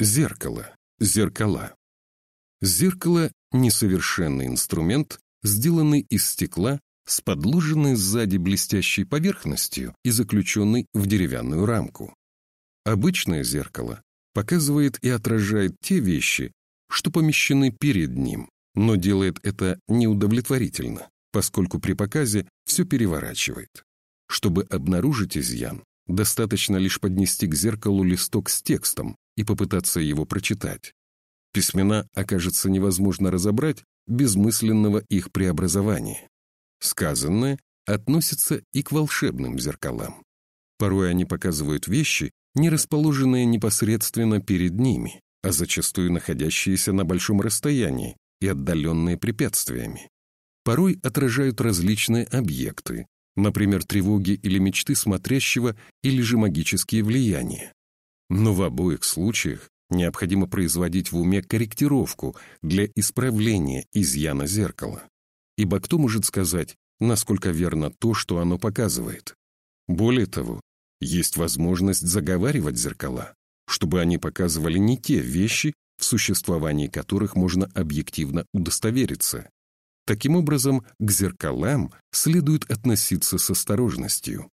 Зеркало. Зеркала. Зеркало – несовершенный инструмент, сделанный из стекла с подложенной сзади блестящей поверхностью и заключенный в деревянную рамку. Обычное зеркало показывает и отражает те вещи, что помещены перед ним, но делает это неудовлетворительно, поскольку при показе все переворачивает. Чтобы обнаружить изъян, достаточно лишь поднести к зеркалу листок с текстом и попытаться его прочитать. Письмена окажется невозможно разобрать без мысленного их преобразования. Сказанное относится и к волшебным зеркалам. Порой они показывают вещи, не расположенные непосредственно перед ними, а зачастую находящиеся на большом расстоянии и отдаленные препятствиями. Порой отражают различные объекты, например, тревоги или мечты смотрящего или же магические влияния. Но в обоих случаях необходимо производить в уме корректировку для исправления изъяна зеркала. Ибо кто может сказать, насколько верно то, что оно показывает? Более того, есть возможность заговаривать зеркала, чтобы они показывали не те вещи, в существовании которых можно объективно удостовериться. Таким образом, к зеркалам следует относиться с осторожностью.